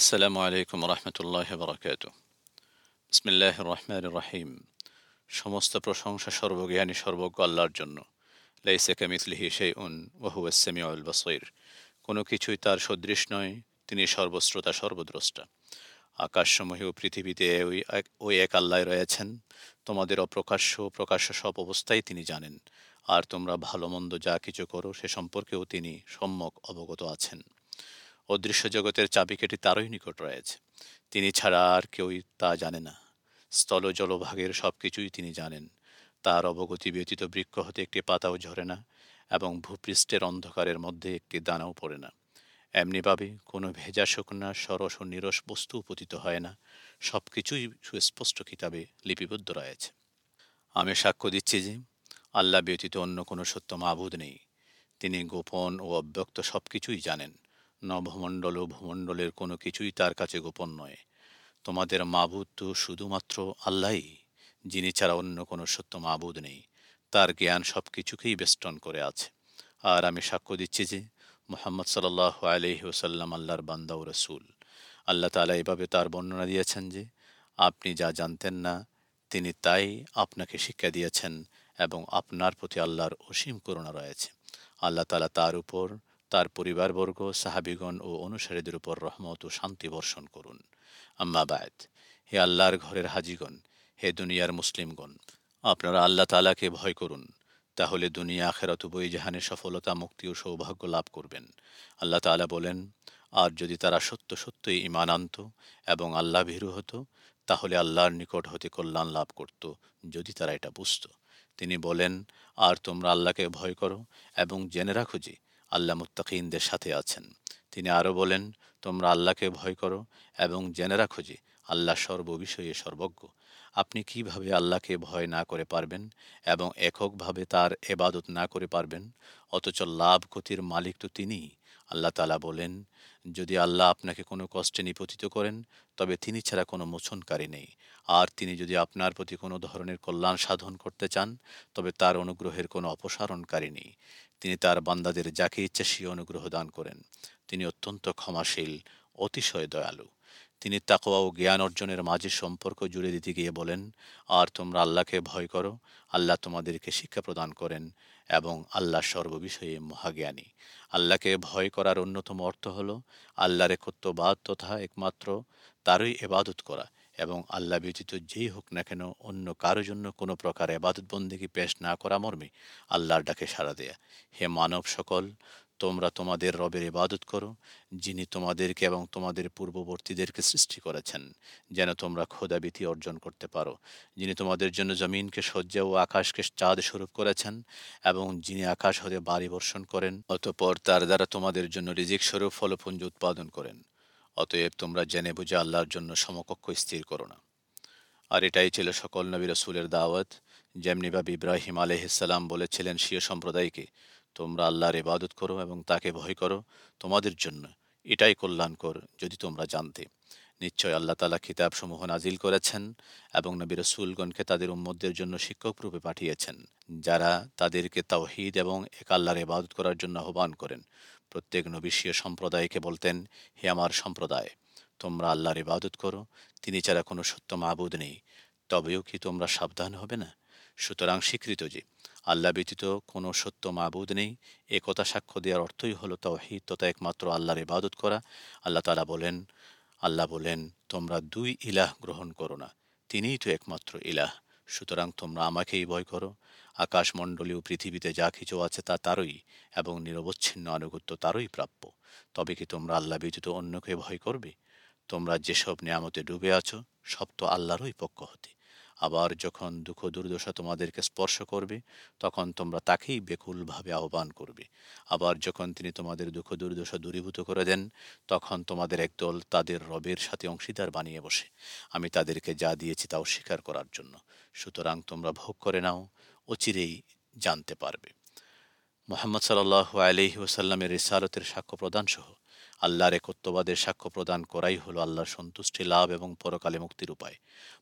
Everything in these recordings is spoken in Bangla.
আসসালামু আলাইকুম রহমতুল্লাহ বরকাত বিসমিল্লাহ রহমান রাহিম সমস্ত প্রশংসা সর্বজ্ঞানী সর্বজ্ঞ আল্লাহর জন্য লাইসে কামিসলিহি সেই উন ওহুয়াসেমিউল বসৈর কোনো কিছুই তার সদৃশ নয় তিনি সর্বশ্রোতা সর্বদ্রষ্টা আকাশসমূহে ও পৃথিবীতে ওই এক ওই এক আল্লাহ রয়েছেন তোমাদের অপ্রকাশ্য প্রকাশ্য সব অবস্থায় তিনি জানেন আর তোমরা ভালো মন্দ যা কিছু করো সে সম্পর্কেও তিনি সম্যক অবগত আছেন অদৃশ্য জগতের চাবিকাঠি তারই নিকট রয়েছে। তিনি ছাড়া আর কেউই তা জানে না। স্থল জলভাগের সব কিছুই তিনি জানেন। তার অবগতি ব্যতীত বৃক্ষ হতে একটি পাতাও ঝরে না এবং ভূপৃষ্ঠের অন্ধকারের মধ্যে একটি দানাও পড়ে না। এমনিভাবে কোনো ভেজা শুকনা, সরস ও নিরস বস্তু পতিত হয় না। সব কিছুই সুস্পষ্ট কিতাবে লিপিবদ্ধ রয়েছে। আমি সাক্ষ্য দিচ্ছি যে আল্লাহ ব্যতীত অন্য কোনো সত্য মাবুদ নেই। তিনি গোপন ও অব্যক্ত সব কিছুই জানেন। নভমণ্ডল ও ভূমণ্ডলের কোনো কিছুই তার কাছে গোপন নয়। তোমাদের মাবুদ তো শুধুমাত্র আল্লাহই, যিনি ছাড়া অন্য কোনো সত্য মাবুদ নেই। তার জ্ঞান সব কিছুকেই বেষ্টন করে আছে। আর আমি সাক্ষ্য দিচ্ছি যে, মোহাম্মদ সাল্লাহ আলহি ওসাল্লাম আল্লাহর বান্দা ও রসুল। আল্লাহ তালা এভাবে তার বর্ণনা দিয়েছেন যে, আপনি যা জানতেন না, তিনি তাই আপনাকে শিক্ষা দিয়েছেন এবং আপনার প্রতি আল্লাহর অসীম করুণা রয়েছে। আল্লাহ তালা তার উপর তার পরিবারবর্গ, সাহাবিগণ ও অনুসারীদের উপর রহমত ও শান্তি বর্ষণ করুন। আম্মা হে আল্লাহর ঘরের হাজিগণ, হে দুনিয়ার মুসলিমগণ, আপনারা আল্লাহ তালাকে ভয় করুন। তাহলে দুনিয়া আখেরাত উভয় জাহানে সফলতা, মুক্তি ও সৌভাগ্য লাভ করবেন। আল্লাহ তালা বলেন, আর যদি তারা সত্য সত্যই ইমান আনত এবং আল্লাহ ভীরু হতো, তাহলে আল্লাহর নিকট হতে কল্যাণ লাভ করত, যদি তারা এটা বুঝত। তিনি বলেন, আর তোমরা আল্লাহকে ভয় করো এবং জেনে রাখো যে আল্লাহ মুত্তাকিনদের সাথে আছেন। তিনি আরও বলেন, তোমরা আল্লাহকে ভয় করো এবং জেনে রাখো যে আল্লাহ সর্ববিষয়ে সর্বজ্ঞ। আপনি কীভাবে আল্লাহকে ভয় না করে পারবেন এবং এককভাবে তার এবাদত না করে পারবেন? অথচ লাভ ক্ষতির মালিক তো তিনিই। আল্লাহ তালা বলেন, যদি আল্লাহ আপনাকে কোনো কষ্টে নিপতিত করেন, তবে তিনি ছাড়া কোনো মোচনকারী নেই। আর তিনি যদি আপনার প্রতি কোনো ধরনের কল্যাণ সাধন করতে চান, তবে তার অনুগ্রহের কোনো অপসারণকারী নেই। তিনি তার বান্দাদের যাকে ইচ্ছা সে অনুগ্রহ দান করেন। তিনি অত্যন্ত ক্ষমাশীল, অতিশয় দয়ালু। তিনি তাকোয়া ও জ্ঞান অর্জনের মাঝে সম্পর্ক জুড়ে দিতে গিয়ে বলেন, আর তোমরা আল্লাহকে ভয় করো। আল্লাহ তোমাদেরকে শিক্ষা প্রদান করেন এবং আল্লাহ সর্ববিষয়ে মহাজ্ঞানী। আল্লাহকে ভয় করার অন্যতম অর্থ হল, আল্লাহর একত্ববাদ তথা একমাত্র তারই এবাদত করা। এবং আল্লাহ ব্যতীত যেই হোক না কেন অন্য কারও জন্য কোনো প্রকার এবাদত বন্দিকে পেশ না করা মর্মে আল্লাহর ডাকে সাড়া দেয়া। হে মানব সকল, তোমরা তোমাদের রবের ইবাদত করো, যিনি তোমাদেরকে এবং তোমাদের পূর্ববর্তীদেরকে সৃষ্টি করেছেন, যেন তোমরা খোদাবিতি অর্জন করতে পারো। যিনি তোমাদের জন্য জমিনকে শয্যা ও আকাশকে চাঁদ স্বরূপ করেছেন এবং যিনি আকাশ হতে বাড়ি বর্ষণ করেন, অতপর তার দ্বারা তোমাদের জন্য রিজিক স্বরূপ ফলপুঞ্জ উৎপাদন করেন। অতএব তোমরা জেনে বুঝে আল্লাহর জন্য সমকক্ষ স্থির করো না। আর এটাই ছিল সকল নবী রসুলের দাওয়াত। যেমনিভাবে ইব্রাহিম আলহিসাল্লাম বলেছিলেন শিয় সম্প্রদায়কে তোমরা আল্লাহর ইবাদত করো এবং তাকে ভয় করো তোমাদের জন্য। এটাই কল্যাণকর যদি তোমরা জানতে। নিশ্চয় আল্লাহ তালা সমূহ নাজিল করেছেন এবং নবী রসুলগণকে তাদের উম্মদের জন্য শিক্ষক রূপে পাঠিয়েছেন, যারা তাদেরকে তাওহিদ এবং এক আল্লাহর ইবাদত করার জন্য আহ্বান করেন। প্রত্যেক নবিশীয় সম্প্রদায়কে বলতেন, হে আমার সম্প্রদায়, তোমরা আল্লাহর ইবাদত করো, তিনি ছাড়া কোনো সত্য মাবুদ নেই। তবেও কি তোমরা সাবধান হবে না? সুতরাং স্বীকৃত যে, আল্লাহ ব্যতীত কোনো সত্য মাবুদ নেই। এ কথা সাক্ষ্য দেওয়ার অর্থই হলো তাওহিদ তথা একমাত্র আল্লাহর ইবাদত করা। আল্লাহ তালা বলেন, আল্লাহ বলেন, তোমরা দুই ইলাহ গ্রহণ করো না, তিনিই তো একমাত্র ইলাহ। সুতরাং তোমরা আমাকেই ভয় করো। আকাশমণ্ডলীয় পৃথিবীতে যা কিছু আছে তা তারই এবং নিরবচ্ছিন্ন আনুগত্য তারই প্রাপ্য। তবে কি তোমরা আল্লাহ ব্যতীত অন্যকে ভয় করবে? তোমরা যেসব নিয়ামতে ডুবে আছো, সব তো আল্লাহরই পক্ষ হতে। আবার যখন দুঃখ দুর্দশা তোমাদেরকে স্পর্শ করবে, তখন তোমরা তাকেই বেকুলভাবে আহ্বান করবে। আবার যখন তিনি তোমাদের দুঃখ দুর্দশা দূরীভূত করে দেন, তখন তোমাদের একদল তাদের রবের সাথে অংশীদার বানিয়ে বসে। আমি তাদেরকে যা দিয়েছি তাও স্বীকার করার জন্য। সুতরাং তোমরা ভোগ করে নাও। অচিরেই জানতে পারবে। মোহাম্মদ সাল্লাহ আলহি ওসাল্লামের রিসালতের সাক্ষ্য প্রদান সহ আল্লাহর একত্ববাদের সাক্ষ্য প্রদান করাই হলো আল্লাহর সন্তুষ্টি, লাভ এবং পরকালে মুক্তির উপায়।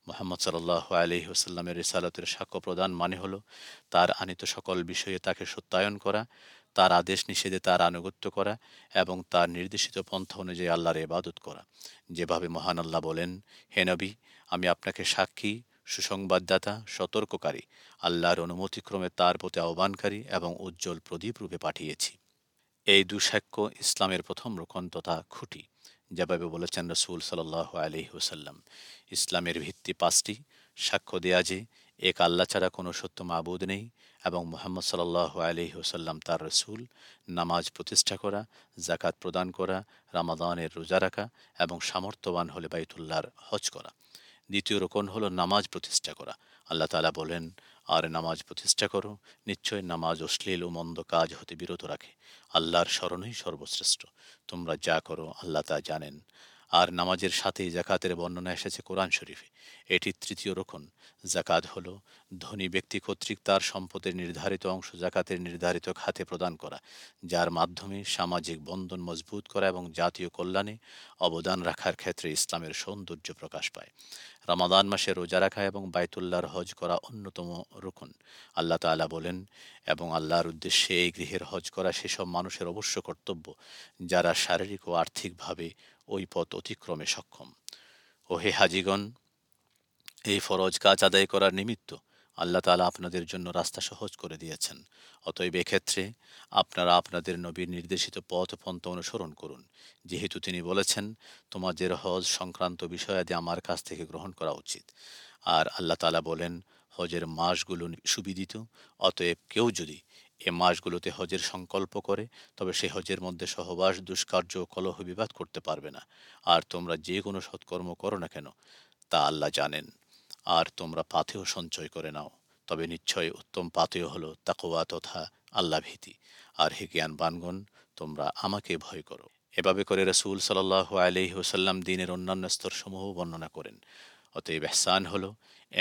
মোহাম্মদ সাল্লাহ আলহি ওসাল্লামের রিসালতের সাক্ষ্য প্রদান মানে হলো তার আনিত সকল বিষয়ে তাকে সত্যায়ন করা, তার আদেশ নিষেধে তার আনুগত্য করা এবং তার নির্দেশিত পন্থা অনুযায়ী আল্লাহর ইবাদত করা। যেভাবে মহান আল্লাহ বলেন, হে নবী, আমি আপনাকে সাক্ষী সুসংবাদদাতা, সতর্ককারী, আল্লাহর অনুমতিক্রমে তার প্রতি আহ্বানকারী এবং উজ্জ্বল প্রদীপ রূপে পাঠিয়েছি। এই দুসাক্ষ্য ইসলামের প্রথম রোকন তথা খুঁটি, যেভাবে বলেছেন রসুল সাল্লাহ আলি ওসাল্লাম ইসলামের ভিত্তি পাঁচটি, সাক্ষ্য দেয়া যে, এক আল্লাহ ছাড়া কোনো সত্য মাবুদ নেই এবং মোহাম্মদ সাল্লাহ আলি ওসাল্লাম তার রসুল, নামাজ প্রতিষ্ঠা করা জাকাত প্রদান করা, রামাদানের রোজা রাখা এবং সামর্থ্যবান হলে বাইতুল্লাহর হজ করা। দ্বিতীয় রোকন হল নামাজ প্রতিষ্ঠা করা। আল্লাহ তালা বলেন, আর নামাজ প্রতিষ্ঠা করো, নিশ্চয় নামাজ অশ্লীল ও মন্দ কাজ হতে বিরত রাখে। আল্লাহর স্মরণই সর্বশ্রেষ্ঠ। তোমরা যা করো, আল্লাহ তা জানেন। আর নামাজের সাথেই জাকাতের বর্ণনা এসেছে কোরআন শরীফে। এটি তৃতীয় রোকন। জাকাত হল ধনী ব্যক্তি কর্তৃক তার সম্পদের নির্ধারিত অংশ জাকাতের নির্ধারিত খাতে প্রদান করা, যার মাধ্যমে সামাজিক বন্ধন মজবুত করা এবং জাতীয় কল্যাণে অবদান রাখার ক্ষেত্রে ইসলামের সৌন্দর্য প্রকাশ পায়। রামাদান মাসে রোজা রাখা এবং বাইতুল্লাহর হজ করা অন্যতম রুকন। আল্লাহ তালা বলেন, এবং আল্লাহর উদ্দেশ্যে এই গৃহের হজ করা সেসব মানুষের অবশ্য কর্তব্য, যারা শারীরিক ও আর্থিকভাবে ওই পথ অতিক্রমে সক্ষম। ও হে হাজিগণ, এই ফরজ কাজ আদায় করার নিমিত্ত আল্লাহ তালা আপনাদের জন্য রাস্তা সহজ করে দিয়েছেন। অতএব এক্ষেত্রে আপনারা আপনাদের নবীর নির্দেশিত পথ পন্থ অনুসরণ করুন। যেহেতু তিনি বলেছেন, তোমাদের হজ সংক্রান্ত বিষয়াদি আমার কাছ থেকে গ্রহণ করা উচিত। আর আল্লাহ তালা বলেন, হজের মাসগুলো সুবিদিত, অতএব কেউ যদি এ মাসগুলোতে হজের সংকল্প করে, তবে সে হজের মধ্যে সহবাস, দুষ্কার্য কলহ বিবাদ করতে পারবে না। আর তোমরা যে কোনো সৎকর্ম করো না কেন, তা আল্লাহ জানেন। আর তোমরা পাথেও সঞ্চয় করে নাও, তবে নিশ্চয় উত্তম পাথেয় হলো তাকোয়া তথা আল্লাহ ভীতি। আর হে জ্ঞান বানগণ তোমরা আমাকে ভয় করো। এভাবে করে রসুল সাল্লাহ আলহি ওসাল্লাম দিনের অন্যান্য স্তরসমূহ বর্ণনা করেন। অতএব এহসান হলো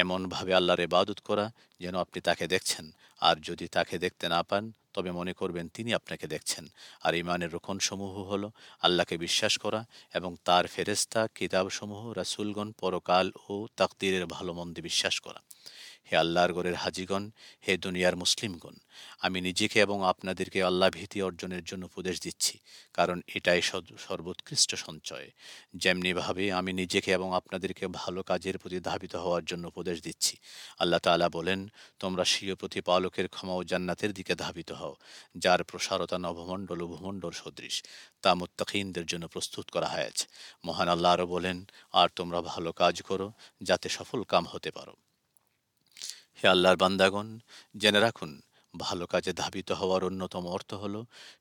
এমনভাবে আল্লাহর এবাদত করা যেন আপনি তাকে দেখছেন। আর যদি তাকে দেখতে না পান, তবে মনে করবেন তিনি আপনাকে দেখছেন। আর ইমানের রোকনসমূহ হল আল্লাহকে বিশ্বাস করা এবং তার ফেরেস্তা কিতাবসমূহ, রাসুলগণ পরকাল ও তাকদিরের ভালো মন্দে বিশ্বাস করা। হে আল্লাহর গড়ের হাজিগণ, হে দুনিয়ার মুসলিমগণ, আমি নিজেকে এবং আপনাদেরকে আল্লাহ ভীতি অর্জনের জন্য উপদেশ দিচ্ছি, কারণ এটাই সর্বোৎকৃষ্ট সঞ্চয়। যেমনিভাবে আমি নিজেকে এবং আপনাদেরকে ভালো কাজের প্রতি ধাবিত হওয়ার জন্য উপদেশ দিচ্ছি। আল্লাহ তালা বলেন, তোমরা স্বীয় প্রতিপালকের ক্ষমা ও জান্নাতের দিকে ধাবিত হও, যার প্রসারতা নভমণ্ডল ও ভূমণ্ডল সদৃশ, তা মুত্তাকিনদের জন্য প্রস্তুত করা হয়েছে। মহান আল্লাহ আরও বলেন, আর তোমরা ভালো কাজ করো, যাতে সফল কাম হতে পারো। হে আল্লাহর বান্দাগণ, জেনে রাখুন, ভালো কাজে ধাবিত হওয়ার অন্যতম অর্থ হল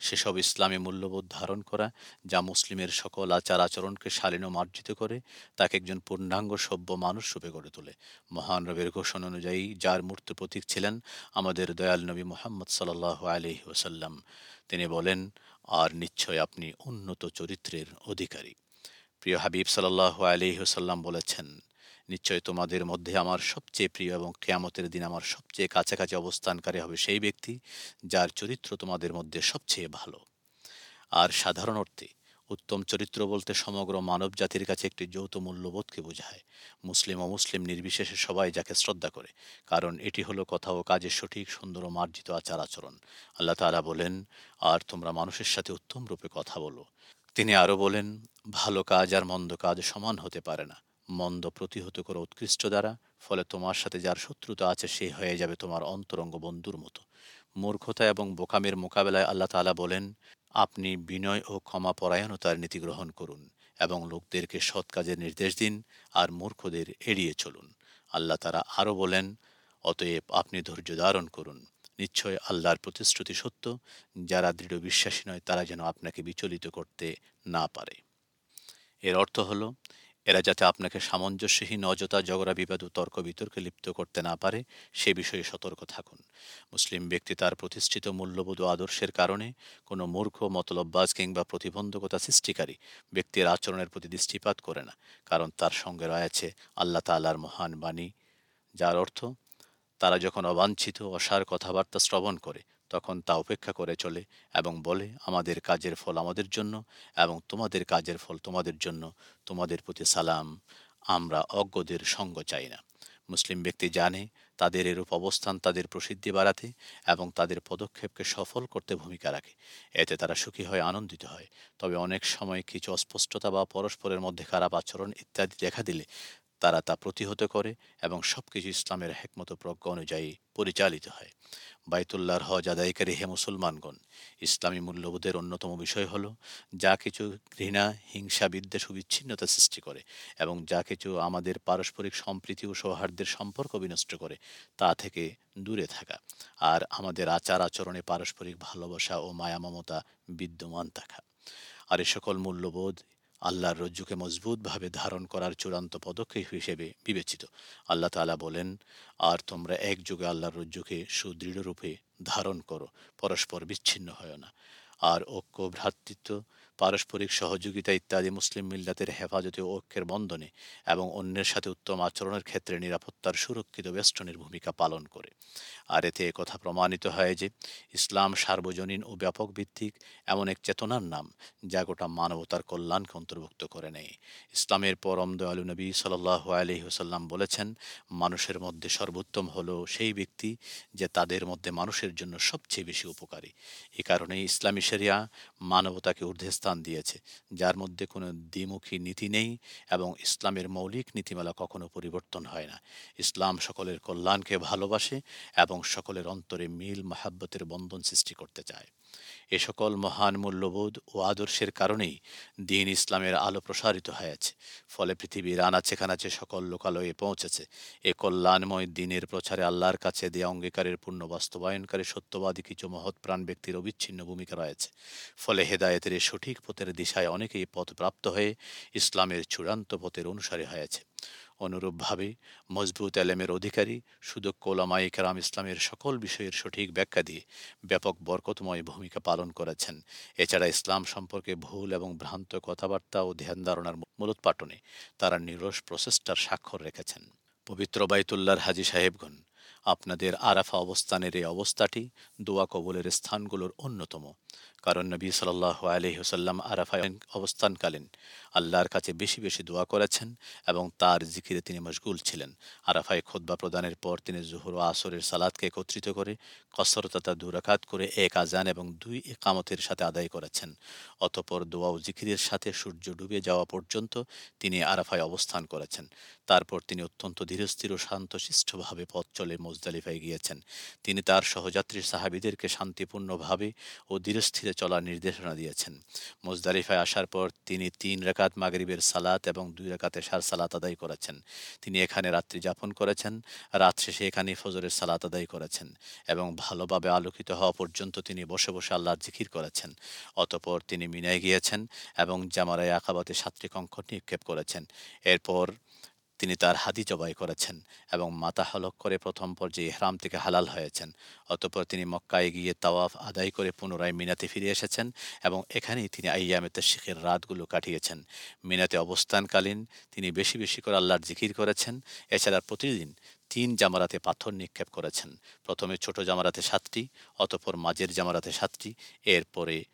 সেসব ইসলামী মূল্যবোধ ধারণ করা যা মুসলিমের সকল আচার আচরণকে শালীন মার্জিত করে, তাকে একজন পূর্ণাঙ্গ সভ্য মানুষ রূপে গড়ে তোলে। মহান রবের ঘোষণা অনুযায়ী যার মূর্তি প্রতীক ছিলেন আমাদের দয়াল নবী মোহাম্মদ সাল্লাহ আলহি ওসাল্লাম তিনি বলেন, আর নিশ্চয় আপনি উন্নত চরিত্রের অধিকারী। প্রিয় হাবিব সাল্লাহ আলহি ওসাল্লাম বলেছেন নিশ্চয় তোমাদের মধ্যে আমার সবচেয়ে প্রিয় এবং কেয়ামতের দিন আমার সবচেয়ে কাছাকাছি অবস্থানকারী হবে সেই ব্যক্তি যার চরিত্র তোমাদের মধ্যে সবচেয়ে ভালো। আর সাধারণ অর্থে, উত্তম চরিত্র বলতে সমগ্র মানব জাতির কাছে একটি যৌথ মূল্যবোধকে বোঝায়। মুসলিম ও মুসলিম নির্বিশেষে সবাই যাকে শ্রদ্ধা করে, কারণ এটি হলো কথা ও কাজের সঠিক, সুন্দর ও মার্জিত আচার আচরণ। আল্লাহ তালা বলেন, আর তোমরা মানুষের সাথে উত্তম রূপে কথা বলো। তিনি আরও বলেন, ভালো কাজ আর মন্দ কাজ সমান হতে পারে না। মন্দ প্রতিহত করো উৎকৃষ্ট দ্বারা, ফলে তোমার সাথে যার শত্রুতা আছে সে হয়ে যাবে তোমার অন্তরঙ্গ বন্ধুর মতো। মূর্খতা এবং বোকামের মোকাবেলায় আল্লাহ তালা বলেন, আপনি বিনয় ও ক্ষমা পরায়ণতার নীতি গ্রহণ করুন এবং লোকদেরকে সৎ কাজের নির্দেশ দিন আর মূর্খদের এড়িয়ে চলুন। আল্লাহ তারা আরও বলেন, অতএব আপনি ধৈর্য ধারণ করুন। নিশ্চয় আল্লাহর প্রতিশ্রুতি সত্য, যারা দৃঢ় বিশ্বাসী নয় তারা যেন আপনাকে বিচলিত করতে না পারে। এর অর্থ হলো এরা যাতে আপনাকে সামঞ্জস্যহীন, অযথা ঝগড়া, বিবাদ ও তর্ক বিতর্কে লিপ্ত করতে না পারে, সে বিষয়ে সতর্ক থাকুন। মুসলিম ব্যক্তি তার প্রতিষ্ঠিত, মূল্যবোধ ও আদর্শের কারণে কোনো মূর্খ, মতলব্বাজ কিংবা প্রতিবন্ধকতা সৃষ্টিকারী ব্যক্তির আচরণের প্রতি দৃষ্টিপাত করে না, কারণ তার সঙ্গে রয়েছে আল্লাহ তাল্লার মহান বাণী, যার অর্থ তারা যখন অবাঞ্ছিত, অসার কথাবার্তা শ্রবণ করে তখন তা উপেক্ষা করে চলে এবং বলে, আমাদের কাজের ফল আমাদের জন্য এবং তোমাদের কাজের ফল তোমাদের জন্য। তোমাদের প্রতি সালাম। আমরা অজ্ঞদের সঙ্গ চাই না। মুসলিম ব্যক্তি জানে তাদের এরূপ অবস্থান তাদের প্রসিদ্ধি বাড়াতে এবং তাদের পদক্ষেপকে সফল করতে ভূমিকা রাখে। এতে তারা সুখী হয় আনন্দিত হয়। তবে অনেক সময় কিছু অস্পষ্টতা বা পরস্পরের মধ্যে খারাপ আচরণ ইত্যাদি দেখা দিলে তারা তা প্রতিহত করে এবং সব কিছু ইসলামের হেকমত প্রজ্ঞা অনুযায়ী পরিচালিত হয়। বাইতুল্লাহর হজ আদায়কারী হে মুসলমানগণ, ইসলামী মূল্যবোধের অন্যতম বিষয় হল, যা কিছু ঘৃণা, হিংসা, বিদ্বেষ বিচ্ছিন্নতা সৃষ্টি করে এবং যা কিছু আমাদের পারস্পরিক সম্প্রীতি ও সৌহার্দ্যের সম্পর্ক বিনষ্ট করে, তা থেকে দূরে থাকা। আর আমাদের আচার আচরণে পারস্পরিক ভালোবাসা ও মায়া মমতা বিদ্যমান থাকা। আর এ সকল মূল্যবোধ আল্লাহর রজ্জুকে মজবুতভাবে ধারণ করার চূড়ান্ত পদক্ষেপ হিসেবে বিবেচিত। আল্লাহ তালা বলেন, আর তোমরা একযোগে আল্লাহর রজ্জুকে সুদৃঢ়রূপে ধারণ করো, পরস্পর বিচ্ছিন্ন হয় না। আর ঐক্য ভ্রাতৃত্ব পারস্পরিক সহযোগিতা ইত্যাদি মুসলিম মিল্লাতের হেফাজতে ঐক্যের বন্ধনে এবং অন্যের সাথে উত্তম আচরণের ক্ষেত্রে নিরাপত্তার সুরক্ষিত বেষ্টনের ভূমিকা পালন করে। আর এতে কথা প্রমাণিত হয় যে, ইসলাম সার্বজনীন ও ব্যাপক ভিত্তিক এমন এক চেতনার নাম যা গোটা মানবতার কল্যাণকে অন্তর্ভুক্ত করে নেয়। ইসলামের পরম দয়ালু নবী সাল্লাহ আলহি হোসাল্লাম বলেছেন, মানুষের মধ্যে সর্বোত্তম হলো সেই ব্যক্তি যে তাদের মধ্যে মানুষের জন্য সবচেয়ে বেশি উপকারী। এ কারণে ইসলামী শরিয়া মানবতাকে ঊর্ধ্বে স্থান দিয়েছে, যার মধ্যে কোনো দ্বিমুখী নীতি নেই এবং ইসলামের মৌলিক নীতিমালা কখনো পরিবর্তন হয় না। ইসলাম সকলের কল্যাণকে ভালোবাসে এবং সকলের অন্তরে মিল মাহাব্বতের বন্ধন সৃষ্টি করতে চায়। এ সকল মহান মূল্যবোধ ও আদর্শের কারণেই দিন ইসলামের আলো প্রসারিত হয়েছে। ফলে পৃথিবীর আনাচে কানাচে সকল লোকালয়ে পৌঁছেছে। এ কল্যাণময় দিনের প্রচারে আল্লাহর কাছে দেয়া অঙ্গীকারের পূর্ণ বাস্তবায়নকারী সত্যবাদী কিছু মহৎ প্রাণ ব্যক্তির অবিচ্ছিন্ন ভূমিকা রয়েছে। ফলে হেদায়েতের সঠিক পথের দিশায় অনেকেই পথ প্রাপ্ত হয়ে ইসলামের চূড়ান্ত পথের অনুসারী হয়েছে। অনুরূপভাবে মজবুত এলেমের অধিকারী, শুধু কোলামাই কেরাম ইসলামের সকল বিষয়ের সঠিক ব্যাখ্যা দিয়ে ব্যাপক বরকতময় ভূমিকা পালন করেছেন। এছাড়া ইসলাম সম্পর্কে ভুল এবং ভ্রান্ত কথাবার্তা ও ধ্যান ধারণার মূলোৎপাটনে তারা নিরস প্রচেষ্টার স্বাক্ষর রেখেছেন। পবিত্র বাইতুল্লার হাজি সাহেবগণ, আপনাদের আরাফা অবস্থানের এই অবস্থাটি দোয়া কবলের স্থানগুলোর অন্যতম। কারণ নবী সাল্লাহ আলহিহসাল্লাম আরাফায় অবস্থানকালীন আল্লাহর কাছে বেশি বেশি দোয়া করেছেন এবং তার জিকিরে তিনি মশগুল ছিলেন। আরাফায় খোদ্া প্রদানের পর তিনি জুহর ও আসরের সালাদকে একত্রিত করে কসরততা দুরাকাত করে এক আজান এবং দুই একামতের সাথে আদায় করেছেন। অতপর দোয়া ও জিকিরের সাথে সূর্য ডুবে যাওয়া পর্যন্ত তিনি আরাফায় অবস্থান করেছেন। তারপর তিনি অত্যন্ত ধীরস্থির ও শান্তশিষ্টভাবে পথ চলে মোজদালিফায় গিয়েছেন। তিনি তার সহযাত্রী সাহাবিদেরকে শান্তিপূর্ণভাবে ও ধীরস্থিরে চলার নির্দেশনা দিয়েছেন। মোজদারিফায় আসার পর তিনি তিন রেখাত মাগরিবের সালাত এবং দুই রেখাতে সার সালাত আদায় করেছেন। তিনি এখানে রাত্রি যাপন করেছেন, রাত শেষে এখানে ফজরের সালাত আদায় করেছেন এবং ভালোভাবে আলোকিত হওয়া পর্যন্ত তিনি বসে বসে আল্লাহর জিকির করেছেন। অতপর তিনি মিনায় গিয়েছেন এবং জামারায় আকাবাতে সাতটি অঙ্ক নিক্ষেপ করেছেন। এরপর তিনি তার হাদি জবাই করেছেন এবং মাথা হলক করে প্রথম পর্যায়ে ইহরাম থেকে হালাল হয়েছেন। অতপর তিনি মক্কায় গিয়ে তাওয়াফ আদায় করে পুনরায় মিনাতে ফিরে এসেছেন এবং এখানেই তিনি আইয়ামে তশিখের রাতগুলো কাটিয়েছেন। মিনাতে অবস্থানকালীন তিনি বেশি বেশি করে আল্লাহর জিকির করেছেন। এছাড়া প্রতিদিন তিন জামারাতে পাথর নিক্ষেপ করেছেন। প্রথমে ছোট জামারাতে সাতটি, অতপর মাঝের জামারাতে সাতটি, এরপরে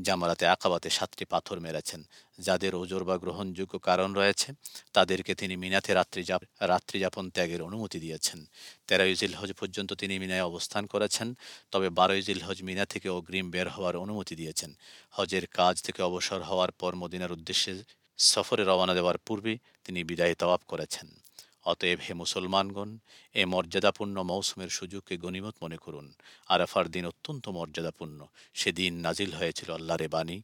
জামারাতে আকাবাতে সাতটি পাথর মেরেছেন। যাদের ওজোর বা গ্রহণযোগ্য কারণ রয়েছে, তাদেরকে তিনি মিনাতে রাত্রি রাত্রি যাপন ত্যাগের অনুমতি দিয়েছেন। তেরোই হজ পর্যন্ত তিনি মিনায় অবস্থান করেছেন, তবে বারোই হজ মিনা থেকে অগ্রিম বের হওয়ার অনুমতি দিয়েছেন। হজের কাজ থেকে অবসর হওয়ার পর মদিনার উদ্দেশ্যে সফরে রওনা দেওয়ার পূর্বে তিনি বিদায় তওয়াব করেছেন। অতএব হে মুসলমানগণ এ মর্যাদাপূর্ণ মৌসুমের সুযোগকে গণিমত মনে করুন আরাফার দিন অত্যন্ত মর্যাদাপূর্ণ সেদিন নাজিল হয়েছিল আল্লাহরে বাণী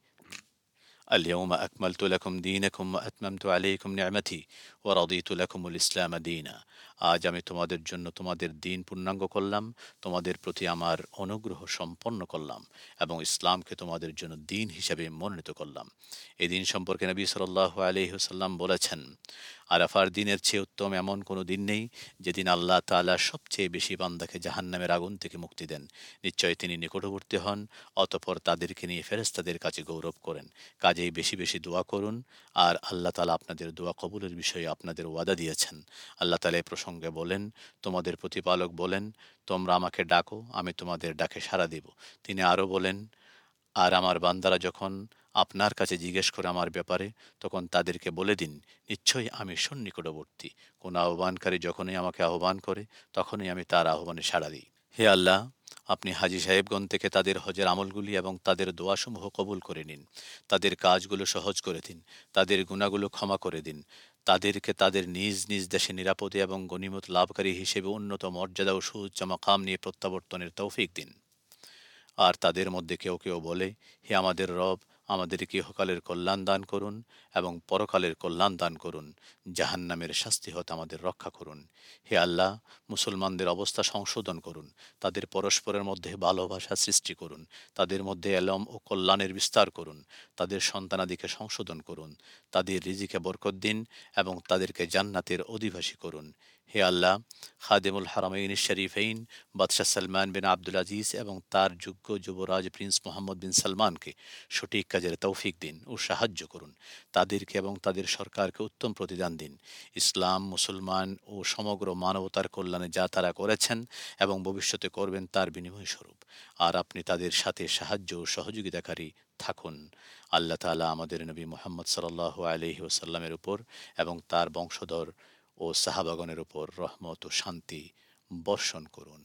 اليوم أكملت لكم دينكم وأتممت عليكم نعمتي ورضيت لكم الإسلام دينا আজ আমি তোমাদের জন্য তোমাদের দিন পূর্ণাঙ্গ করলাম, তোমাদের প্রতি আমার অনুগ্রহ সম্পন্ন করলাম এবং ইসলামকে তোমাদের জন্য দিন হিসেবে মনোনীত করলাম। এই দিন সম্পর্কে নবী সাল্লাহ আলহিহসাল্লাম বলেছেন, আরাফার দিনের চেয়ে উত্তম এমন কোনো দিন নেই যেদিন আল্লাহ তালা সবচেয়ে বেশি বান্দাকে জাহান্নামের আগুন থেকে মুক্তি দেন। নিশ্চয় তিনি নিকটবর্তী হন, অতপর তাদেরকে নিয়ে ফেরেস্তাদের কাছে গৌরব করেন। কাজেই বেশি বেশি দোয়া করুন, আর আল্লাহ তালা আপনাদের দোয়া কবুলের বিষয়ে আপনাদের ওয়াদা দিয়েছেন। আল্লাহ তালা এই প্রসঙ্গে বলেন, তোমাদের প্রতিপালক বলেন, তোমরা আমাকে ডাকো, আমি তোমাদের ডাকে সাড়া দেব। তিনি আরও বলেন, আর আমার বান্দারা যখন আপনার কাছে জিজ্ঞেস করে আমার ব্যাপারে, তখন তাদেরকে বলে দিন, নিশ্চয়ই আমি সন্নিকটবর্তী। কোন আহ্বানকারী যখনই আমাকে আহ্বান করে, তখনই আমি তার আহ্বানে সাড়া দিই। হে আল্লাহ, আপনি হাজি সাহেবগণ থেকে তাদের হজের আমলগুলি এবং তাদের দোয়াসমূহ কবুল করে নিন। তাদের কাজগুলো সহজ করে দিন। তাদের গুণাগুলো ক্ষমা করে দিন। তাদেরকে তাদের নিজ নিজ দেশে নিরাপদে এবং গণিমত লাভকারী হিসেবে উন্নত মর্যাদা ও সুউচ্চ মকাম নিয়ে প্রত্যাবর্তনের তৌফিক দিন। আর তাদের মধ্যে কেউ কেউ বলে, হে আমাদের রব আমাদেরকে ইহকালের কল্যাণ দান করুন এবং পরকালের কল্যাণ দান করুন। জাহান্নামের শাস্তি হতে আমাদের রক্ষা করুন। হে আল্লাহ, মুসলমানদের অবস্থা সংশোধন করুন। তাদের পরস্পরের মধ্যে ভালোবাসা সৃষ্টি করুন। তাদের মধ্যে এলম ও কল্যাণের বিস্তার করুন। তাদের সন্তানাদিকে সংশোধন করুন। তাদের রিজিকে বরকত দিন এবং তাদেরকে জান্নাতের অধিবাসী করুন। হে আল্লাহ, খাদেমুল হারামাইন শরীফাইন, বাদশাহ সালমান বিন আব্দুল আজিজ এবং তার যোগ্য যুবরাজ প্রিন্স মোহাম্মদ বিন সালমানকে সঠিক কাজের তৌফিক দিন ও সাহায্য করুন। তাদেরকে এবং তাদের সরকারকে উত্তম প্রতিদান দিন। ইসলাম, মুসলমান ও সমগ্র মানবতার কল্যাণে যা তারা করেছেন এবং ভবিষ্যতে করবেন তার বিনিময় স্বরূপ। আর আপনি তাদের সাথে সাহায্য ও সহযোগিতাকারী থাকুন। আল্লাহ তালা আমাদের নবী মোহাম্মদ সাল্লাহ আলহি ওসাল্লামের উপর এবং তার বংশধর ও সাহাবাগণের উপর রহমত ও শান্তি বর্ষণ করুন।